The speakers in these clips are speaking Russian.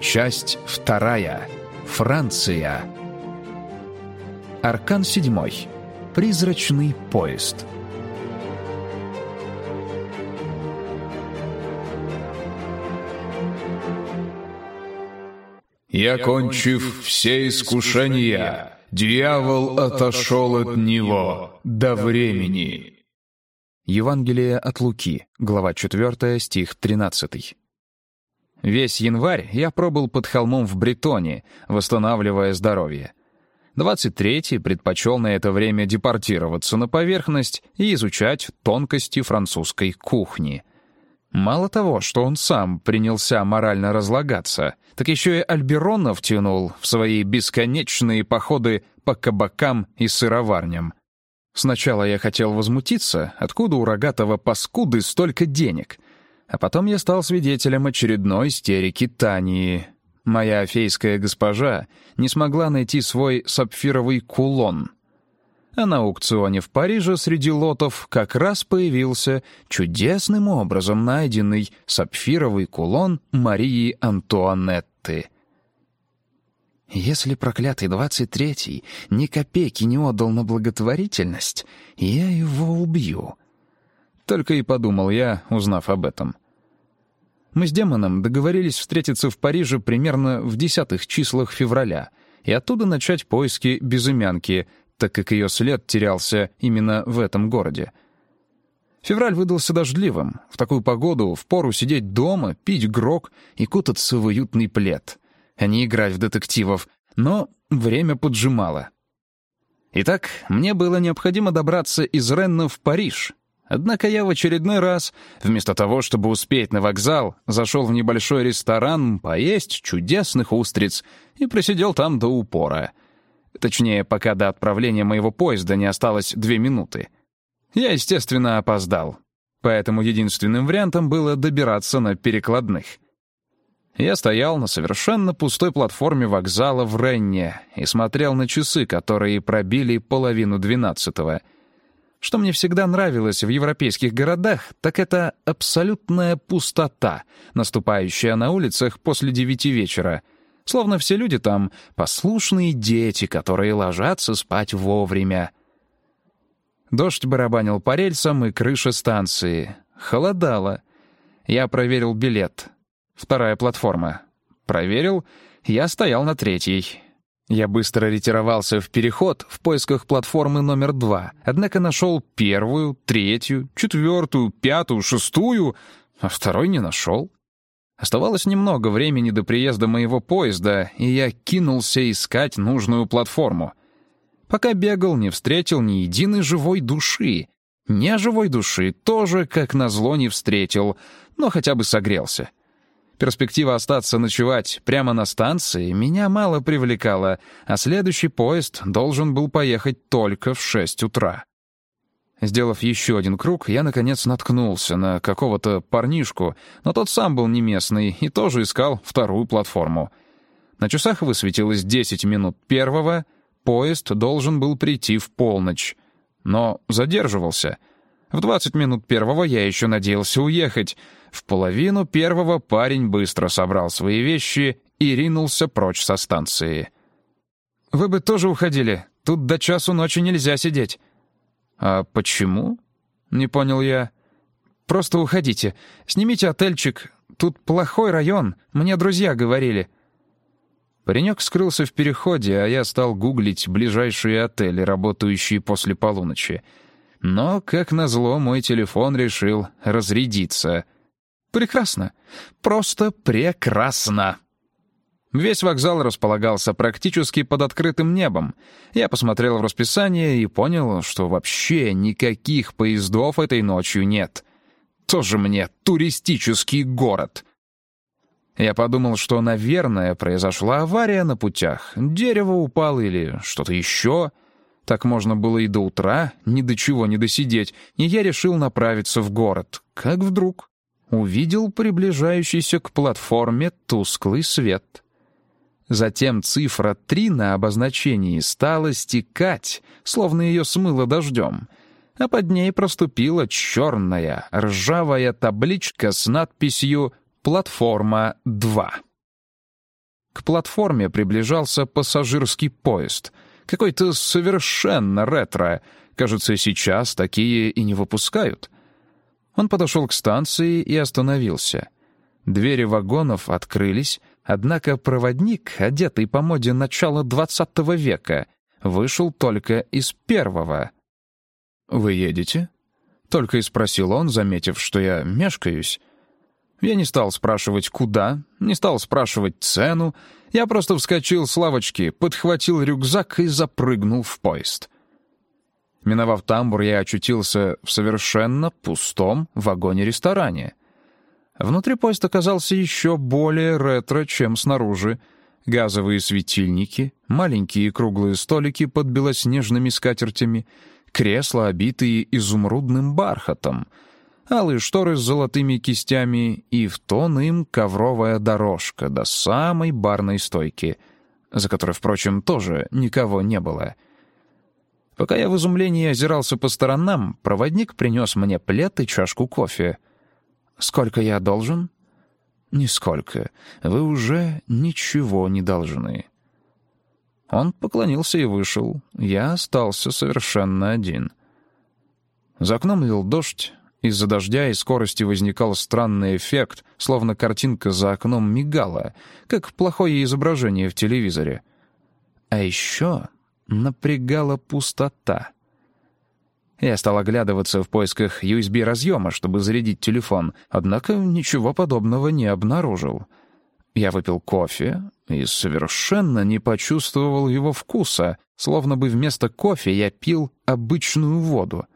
Часть вторая. Франция. Аркан седьмой. Призрачный поезд. И, окончив все искушения, дьявол отошел от него до времени. Евангелие от Луки, глава 4, стих 13. Весь январь я пробыл под холмом в Бретоне, восстанавливая здоровье. 23-й предпочел на это время депортироваться на поверхность и изучать тонкости французской кухни. Мало того, что он сам принялся морально разлагаться, так еще и Альберона втянул в свои бесконечные походы по кабакам и сыроварням. Сначала я хотел возмутиться, откуда у рогатого паскуды столько денег — а потом я стал свидетелем очередной истерики Тании. Моя фейская госпожа не смогла найти свой сапфировый кулон. А на аукционе в Париже среди лотов как раз появился чудесным образом найденный сапфировый кулон Марии Антуанетты. Если проклятый двадцать третий ни копейки не отдал на благотворительность, я его убью. Только и подумал я, узнав об этом. Мы с демоном договорились встретиться в Париже примерно в десятых числах февраля и оттуда начать поиски безымянки, так как ее след терялся именно в этом городе. Февраль выдался дождливым. В такую погоду впору сидеть дома, пить грок и кутаться в уютный плед, а не играть в детективов, но время поджимало. Итак, мне было необходимо добраться из Ренна в Париж, Однако я в очередной раз, вместо того, чтобы успеть на вокзал, зашел в небольшой ресторан поесть чудесных устриц и просидел там до упора. Точнее, пока до отправления моего поезда не осталось две минуты. Я, естественно, опоздал. Поэтому единственным вариантом было добираться на перекладных. Я стоял на совершенно пустой платформе вокзала в Ренне и смотрел на часы, которые пробили половину двенадцатого — что мне всегда нравилось в европейских городах, так это абсолютная пустота, наступающая на улицах после девяти вечера. Словно все люди там — послушные дети, которые ложатся спать вовремя. Дождь барабанил по рельсам и крыше станции. Холодало. Я проверил билет. Вторая платформа. Проверил. Я стоял на третьей. Я быстро ретировался в переход в поисках платформы номер два, однако нашел первую, третью, четвертую, пятую, шестую, а второй не нашел. Оставалось немного времени до приезда моего поезда, и я кинулся искать нужную платформу. Пока бегал, не встретил ни единой живой души. Не живой души тоже, как назло, не встретил, но хотя бы согрелся. Перспектива остаться ночевать прямо на станции меня мало привлекала, а следующий поезд должен был поехать только в шесть утра. Сделав еще один круг, я, наконец, наткнулся на какого-то парнишку, но тот сам был не местный и тоже искал вторую платформу. На часах высветилось 10 минут первого, поезд должен был прийти в полночь. Но задерживался. В 20 минут первого я еще надеялся уехать — в половину первого парень быстро собрал свои вещи и ринулся прочь со станции. «Вы бы тоже уходили. Тут до часу ночи нельзя сидеть». «А почему?» — не понял я. «Просто уходите. Снимите отельчик. Тут плохой район, мне друзья говорили». Паренек скрылся в переходе, а я стал гуглить ближайшие отели, работающие после полуночи. Но, как назло, мой телефон решил разрядиться — Прекрасно. Просто прекрасно. Весь вокзал располагался практически под открытым небом. Я посмотрел в расписание и понял, что вообще никаких поездов этой ночью нет. Тоже мне туристический город. Я подумал, что, наверное, произошла авария на путях. Дерево упало или что-то еще. Так можно было и до утра ни до чего не досидеть, и я решил направиться в город. Как вдруг увидел приближающийся к платформе тусклый свет. Затем цифра 3 на обозначении стала стекать, словно ее смыло дождем, а под ней проступила черная ржавая табличка с надписью «Платформа 2». к платформе приближался пассажирский поезд. Какой-то совершенно ретро. Кажется, сейчас такие и не выпускают. Он подошел к станции и остановился. Двери вагонов открылись, однако проводник, одетый по моде начала XX века, вышел только из первого. «Вы едете?» — только и спросил он, заметив, что я мешкаюсь. Я не стал спрашивать, куда, не стал спрашивать цену. Я просто вскочил с лавочки, подхватил рюкзак и запрыгнул в поезд. Миновав тамбур, я очутился в совершенно пустом вагоне-ресторане. Внутри поезд оказался еще более ретро, чем снаружи. Газовые светильники, маленькие круглые столики под белоснежными скатертями, кресла, обитые изумрудным бархатом — алые шторы с золотыми кистями и в тон им ковровая дорожка до самой барной стойки, за которой, впрочем, тоже никого не было. Пока я в изумлении озирался по сторонам, проводник принес мне плед и чашку кофе. «Сколько я должен?» «Нисколько. Вы уже ничего не должны». Он поклонился и вышел. Я остался совершенно один. За окном лил дождь, из-за дождя и скорости возникал странный эффект, словно картинка за окном мигала, как плохое изображение в телевизоре. А еще напрягала пустота. Я стал оглядываться в поисках USB-разъема, чтобы зарядить телефон, однако ничего подобного не обнаружил. Я выпил кофе и совершенно не почувствовал его вкуса, словно бы вместо кофе я пил обычную воду —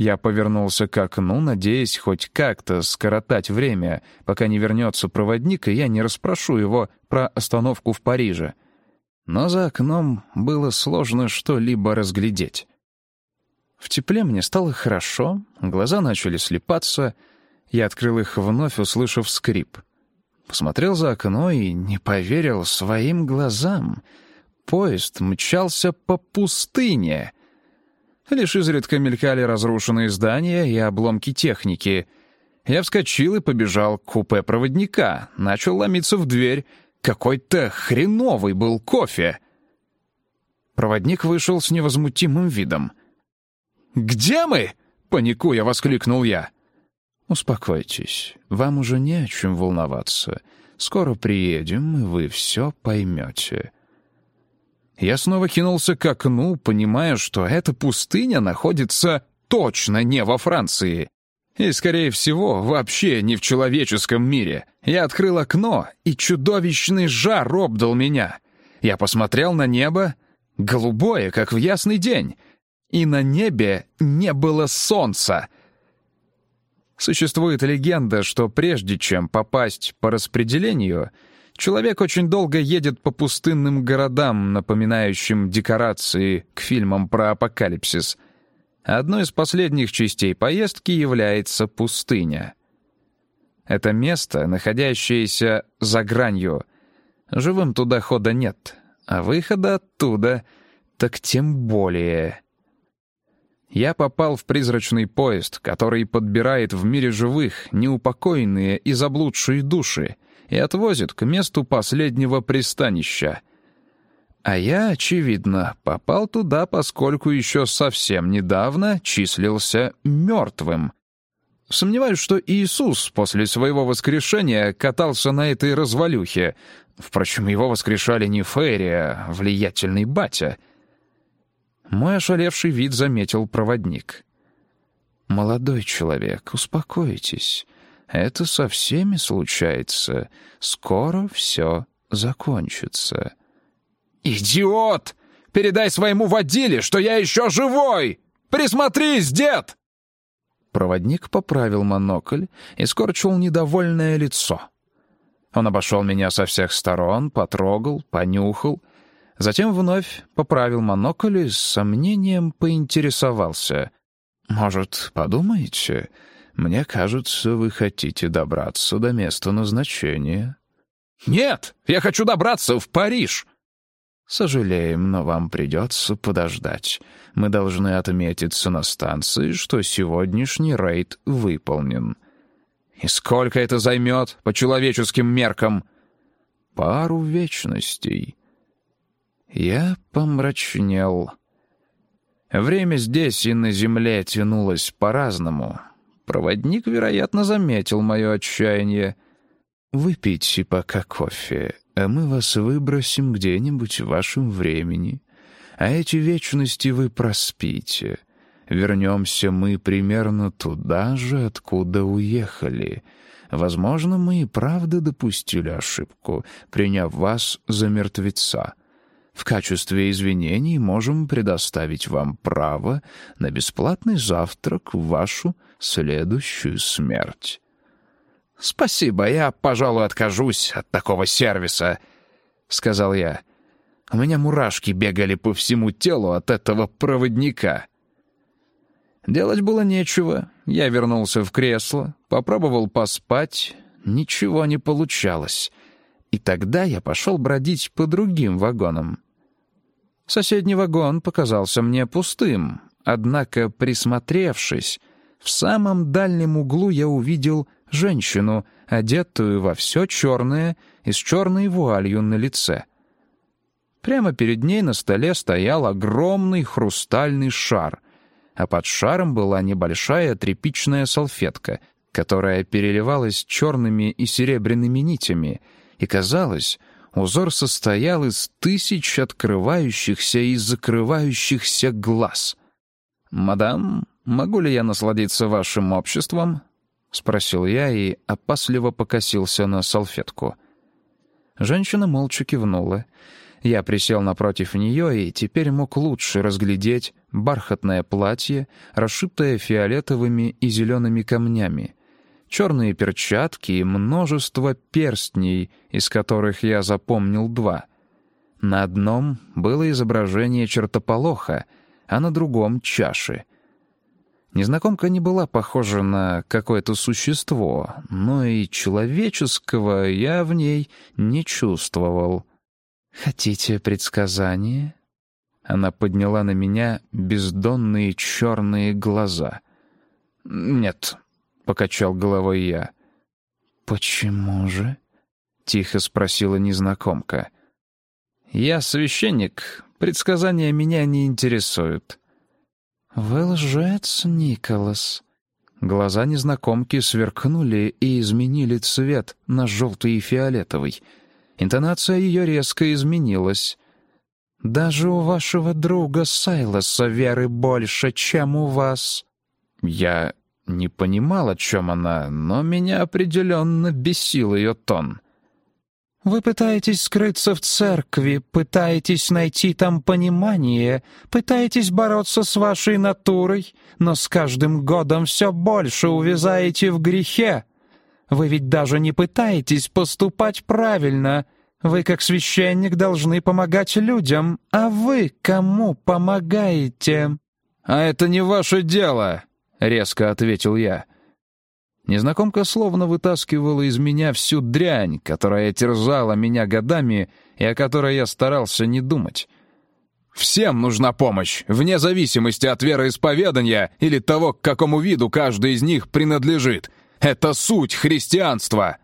я повернулся к окну, надеясь хоть как-то скоротать время, пока не вернется проводник, и я не расспрошу его про остановку в Париже. Но за окном было сложно что-либо разглядеть. В тепле мне стало хорошо, глаза начали слепаться. Я открыл их вновь, услышав скрип. Посмотрел за окно и не поверил своим глазам. Поезд мчался по пустыне — Лишь изредка мелькали разрушенные здания и обломки техники. Я вскочил и побежал к купе проводника, начал ломиться в дверь. Какой-то хреновый был кофе. Проводник вышел с невозмутимым видом. «Где мы?» — паникуя воскликнул я. «Успокойтесь, вам уже не о чем волноваться. Скоро приедем, и вы все поймете». Я снова кинулся к окну, понимая, что эта пустыня находится точно не во Франции. И, скорее всего, вообще не в человеческом мире. Я открыл окно, и чудовищный жар обдал меня. Я посмотрел на небо, голубое, как в ясный день, и на небе не было солнца. Существует легенда, что прежде чем попасть по распределению — Человек очень долго едет по пустынным городам, напоминающим декорации к фильмам про апокалипсис. Одной из последних частей поездки является пустыня. Это место, находящееся за гранью. Живым туда хода нет, а выхода оттуда так тем более. Я попал в призрачный поезд, который подбирает в мире живых неупокоенные и заблудшие души — и отвозит к месту последнего пристанища. А я, очевидно, попал туда, поскольку еще совсем недавно числился мертвым. Сомневаюсь, что Иисус после своего воскрешения катался на этой развалюхе. Впрочем, его воскрешали не Ферри, а влиятельный батя. Мой ошалевший вид заметил проводник. «Молодой человек, успокойтесь. Это со всеми случается. Скоро все закончится». «Идиот! Передай своему водиле, что я еще живой! Присмотрись, дед!» Проводник поправил монокль и скорчил недовольное лицо. Он обошел меня со всех сторон, потрогал, понюхал, затем вновь поправил монокль и с сомнением поинтересовался. «Может, подумаете, мне кажется, вы хотите добраться до места назначения». «Нет, я хочу добраться в Париж!» «Сожалеем, но вам придется подождать. Мы должны отметиться на станции, что сегодняшний рейд выполнен». «И сколько это займет по человеческим меркам?» пару вечностей. Я помрачнел. Время здесь и на земле тянулось по-разному. Проводник, вероятно, заметил мое отчаяние. «Выпейте пока кофе, а мы вас выбросим где-нибудь в вашем времени. А эти вечности вы проспите. Вернемся мы примерно туда же, откуда уехали. Возможно, мы и правда допустили ошибку, приняв вас за мертвеца. В качестве извинений можем предоставить вам право на бесплатный завтрак в вашу следующую смерть». «Спасибо, я, пожалуй, откажусь от такого сервиса», — сказал я. У меня мурашки бегали по всему телу от этого проводника. Делать было нечего. Я вернулся в кресло, попробовал поспать. Ничего не получалось. И тогда я пошел бродить по другим вагонам. Соседний вагон показался мне пустым, однако, присмотревшись, в самом дальнем углу я увидел женщину, одетую во все черное и с черной вуалью на лице. Прямо перед ней на столе стоял огромный хрустальный шар, а под шаром была небольшая тряпичная салфетка, которая переливалась черными и серебряными нитями, и, казалось, узор состоял из тысяч открывающихся и закрывающихся глаз. «Мадам, могу ли я насладиться вашим обществом?» — спросил я и опасливо покосился на салфетку. Женщина молча кивнула — я присел напротив нее и теперь мог лучше разглядеть бархатное платье, расшитое фиолетовыми и зелеными камнями, черные перчатки и множество перстней, из которых я запомнил два. На одном было изображение чертополоха, а на другом — чаши. Незнакомка не была похожа на какое-то существо, но и человеческого я в ней не чувствовал. «Хотите предсказание?» Она подняла на меня бездонные черные глаза. «Нет», — покачал головой я. «Почему же?» — тихо спросила незнакомка. «Я священник. Предсказания меня не интересуют». «Вы лжец, Николас». Глаза незнакомки сверкнули и изменили цвет на желтый и фиолетовый — Интонация ее резко изменилась. «Даже у вашего друга Сайлоса веры больше, чем у вас». Я не понимал, о чем она, но меня определенно бесил ее тон. «Вы пытаетесь скрыться в церкви, пытаетесь найти там понимание, пытаетесь бороться с вашей натурой, но с каждым годом все больше увязаете в грехе. Вы ведь даже не пытаетесь поступать правильно. Вы, как священник, должны помогать людям, а вы кому помогаете?» «А это не ваше дело», — резко ответил я. Незнакомка словно вытаскивала из меня всю дрянь, которая терзала меня годами и о которой я старался не думать. «Всем нужна помощь, вне зависимости от вероисповедания или того, к какому виду каждый из них принадлежит. Это суть христианства!»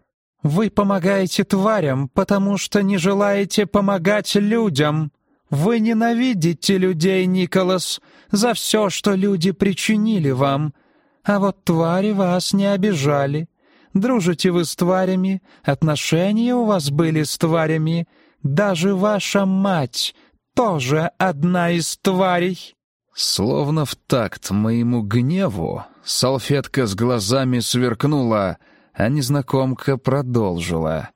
«Вы помогаете тварям, потому что не желаете помогать людям. Вы ненавидите людей, Николас, за все, что люди причинили вам. А вот твари вас не обижали. Дружите вы с тварями, отношения у вас были с тварями. Даже ваша мать тоже одна из тварей». Словно в такт моему гневу, салфетка с глазами сверкнула, а незнакомка продолжила.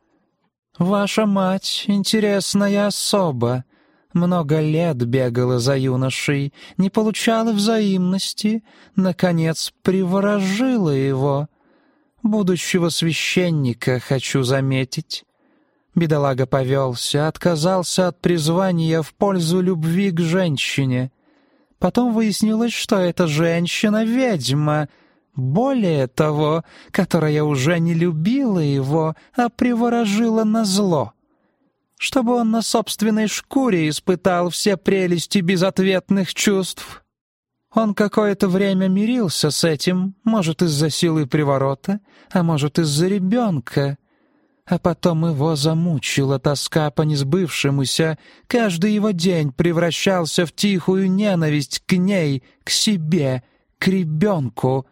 «Ваша мать — интересная особа. Много лет бегала за юношей, не получала взаимности, наконец приворожила его. Будущего священника, хочу заметить». Бедолага повелся, отказался от призвания в пользу любви к женщине — Потом выяснилось, что эта женщина — ведьма. Более того, которая уже не любила его, а приворожила на зло. Чтобы он на собственной шкуре испытал все прелести безответных чувств. Он какое-то время мирился с этим, может, из-за силы приворота, а может, из-за ребенка. а потом его замучила тоска по несбывшемуся, каждый его день превращался в тихую ненависть к ней, к себе, к ребенку.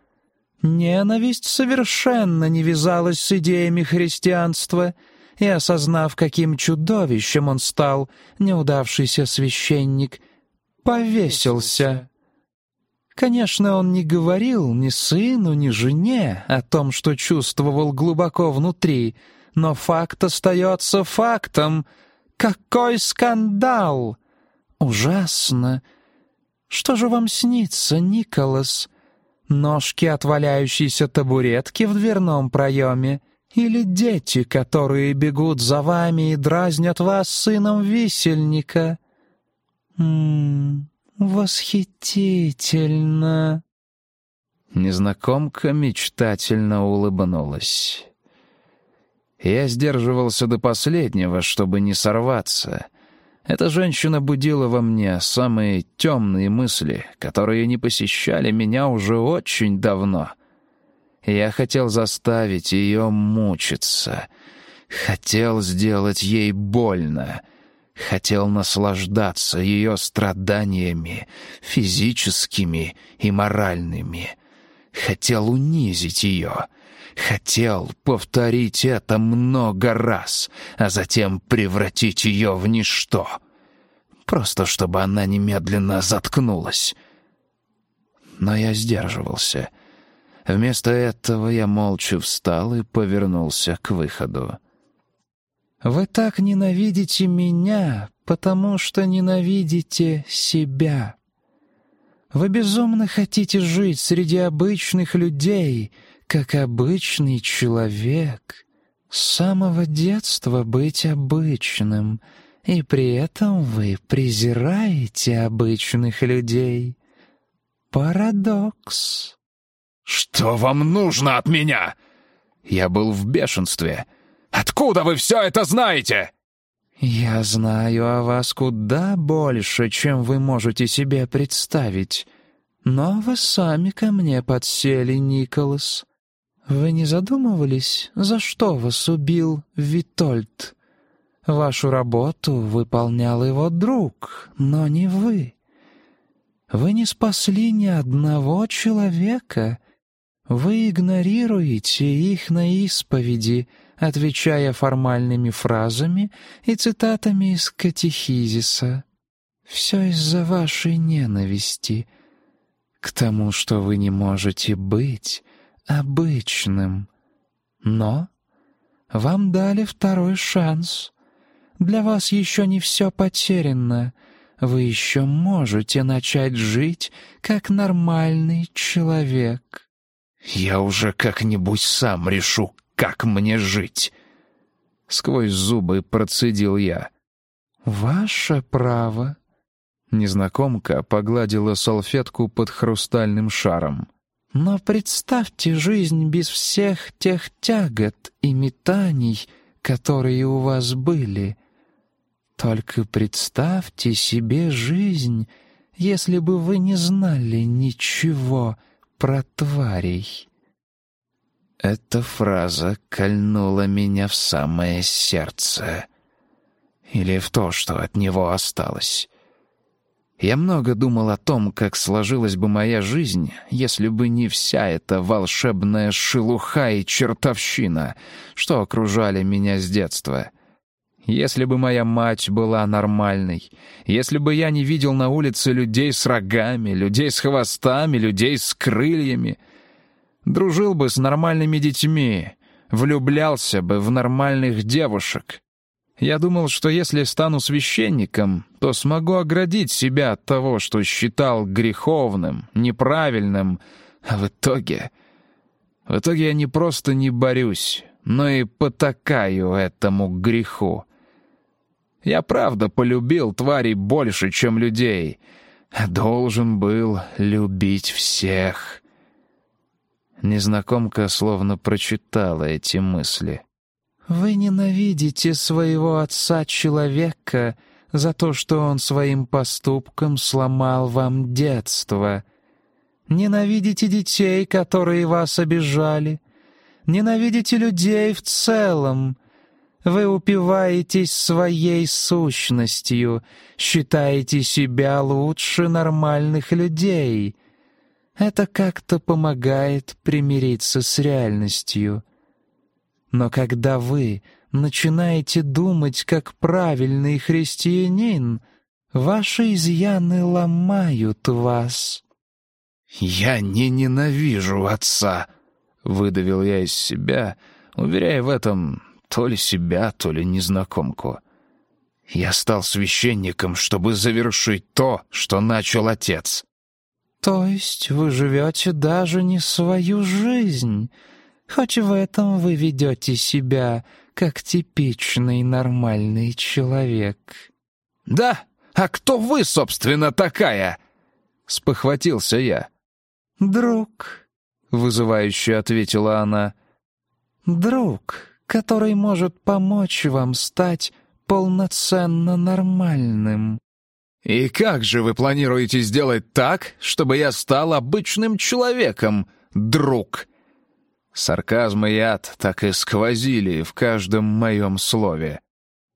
Ненависть совершенно не вязалась с идеями христианства, и, осознав, каким чудовищем он стал, неудавшийся священник, повесился. Конечно, он не говорил ни сыну, ни жене о том, что чувствовал глубоко внутри — но факт остается фактом. Какой скандал! Ужасно! Что же вам снится, Николас? Ножки от валяющейся табуретки в дверном проеме? Или дети, которые бегут за вами и дразнят вас сыном висельника? Ммм, восхитительно!» Незнакомка мечтательно улыбнулась. Я сдерживался до последнего, чтобы не сорваться. Эта женщина будила во мне самые темные мысли, которые не посещали меня уже очень давно. Я хотел заставить ее мучиться. Хотел сделать ей больно. Хотел наслаждаться ее страданиями, физическими и моральными. Хотел унизить ее — Хотел повторить это много раз, а затем превратить ее в ничто. Просто чтобы она немедленно заткнулась. Но я сдерживался. Вместо этого я молча встал и повернулся к выходу. «Вы так ненавидите меня, потому что ненавидите себя. Вы безумно хотите жить среди обычных людей — как обычный человек, с самого детства быть обычным, и при этом вы презираете обычных людей. Парадокс. «Что вам нужно от меня?» Я был в бешенстве. «Откуда вы все это знаете?» «Я знаю о вас куда больше, чем вы можете себе представить. Но вы сами ко мне подсели, Николас. «Вы не задумывались, за что вас убил Витольд? Вашу работу выполнял его друг, но не вы. Вы не спасли ни одного человека. Вы игнорируете их на исповеди, отвечая формальными фразами и цитатами из катехизиса. Все из-за вашей ненависти к тому, что вы не можете быть» обычным. Но вам дали второй шанс. Для вас еще не все потеряно. Вы еще можете начать жить как нормальный человек. Я уже как-нибудь сам решу, как мне жить. Сквозь зубы процедил я. «Ваше право». Незнакомка погладила салфетку под хрустальным шаром. Но представьте жизнь без всех тех тягот и метаний, которые у вас были. Только представьте себе жизнь, если бы вы не знали ничего про тварей. Эта фраза кольнула меня в самое сердце. Или в то, что от него осталось. Я много думал о том, как сложилась бы моя жизнь, если бы не вся эта волшебная шелуха и чертовщина, что окружали меня с детства. Если бы моя мать была нормальной, если бы я не видел на улице людей с рогами, людей с хвостами, людей с крыльями, дружил бы с нормальными детьми, влюблялся бы в нормальных девушек, я думал, что если стану священником, то смогу оградить себя от того, что считал греховным, неправильным, а в итоге... В итоге я не просто не борюсь, но и потакаю этому греху. Я правда полюбил тварей больше, чем людей, должен был любить всех. Незнакомка словно прочитала эти мысли — вы ненавидите своего отца-человека за то, что он своим поступком сломал вам детство. Ненавидите детей, которые вас обижали. Ненавидите людей в целом. Вы упиваетесь своей сущностью, считаете себя лучше нормальных людей. Это как-то помогает примириться с реальностью. Но когда вы начинаете думать как правильный христианин, ваши изъяны ломают вас. «Я не ненавижу отца», — выдавил я из себя, уверяя в этом то ли себя, то ли незнакомку. Я стал священником, чтобы завершить то, что начал отец. То есть вы живете даже не свою жизнь, хоть в этом вы ведете себя как типичный нормальный человек. Да? А кто вы, собственно, такая? Спохватился я. Друг, вызывающе ответила она. Друг, который может помочь вам стать полноценно нормальным. «И как же вы планируете сделать так, чтобы я стал обычным человеком, друг?» Сарказм и яд так и сквозили в каждом моем слове.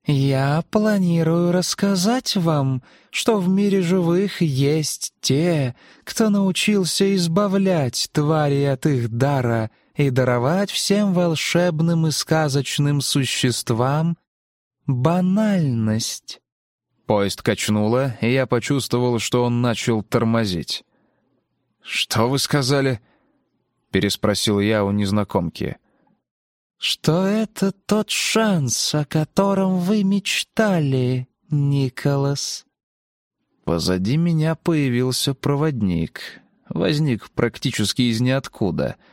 «Я планирую рассказать вам, что в мире живых есть те, кто научился избавлять твари от их дара и даровать всем волшебным и сказочным существам банальность». Поезд качнуло, и я почувствовал, что он начал тормозить. «Что вы сказали?» — переспросил я у незнакомки. «Что это тот шанс, о котором вы мечтали, Николас?» Позади меня появился проводник. Возник практически из ниоткуда —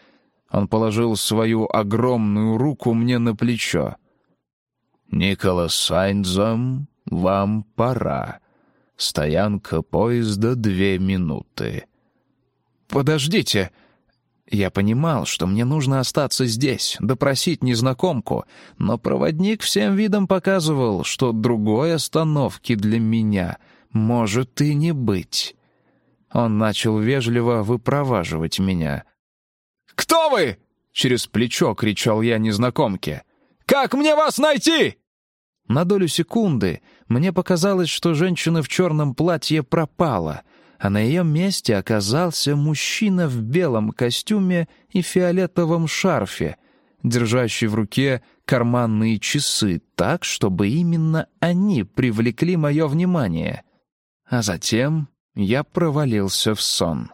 он положил свою огромную руку мне на плечо. «Николас Сайнзом, вам пора. Стоянка поезда две минуты». «Подождите!» Я понимал, что мне нужно остаться здесь, допросить незнакомку, но проводник всем видом показывал, что другой остановки для меня может и не быть. Он начал вежливо выпроваживать меня — «Кто вы?» — через плечо кричал я незнакомке. «Как мне вас найти?» На долю секунды мне показалось, что женщина в черном платье пропала, а на ее месте оказался мужчина в белом костюме и фиолетовом шарфе, держащий в руке карманные часы так, чтобы именно они привлекли мое внимание. А затем я провалился в сон.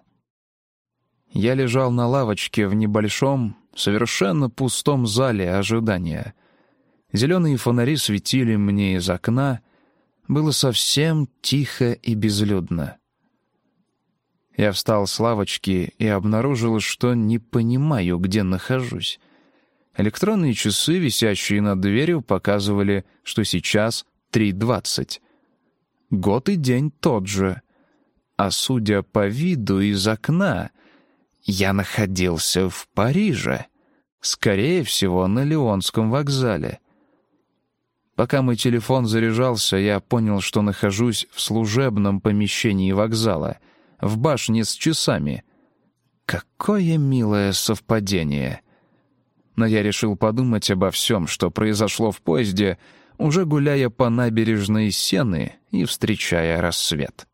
Я лежал на лавочке в небольшом, совершенно пустом зале ожидания. Зеленые фонари светили мне из окна. Было совсем тихо и безлюдно. Я встал с лавочки и обнаружил, что не понимаю, где нахожусь. Электронные часы, висящие над дверью, показывали, что сейчас 3.20. Год и день тот же. А судя по виду из окна, я находился в Париже. Скорее всего, на Леонском вокзале. Пока мой телефон заряжался, я понял, что нахожусь в служебном помещении вокзала, в башне с часами. Какое милое совпадение. Но я решил подумать обо всем, что произошло в поезде, уже гуляя по набережной Сены и встречая рассвет.